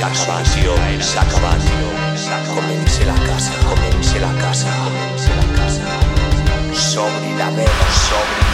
se acaban, se acaban. Comense la casa, comense la casa, comense la casa. Sobridamente, sobre.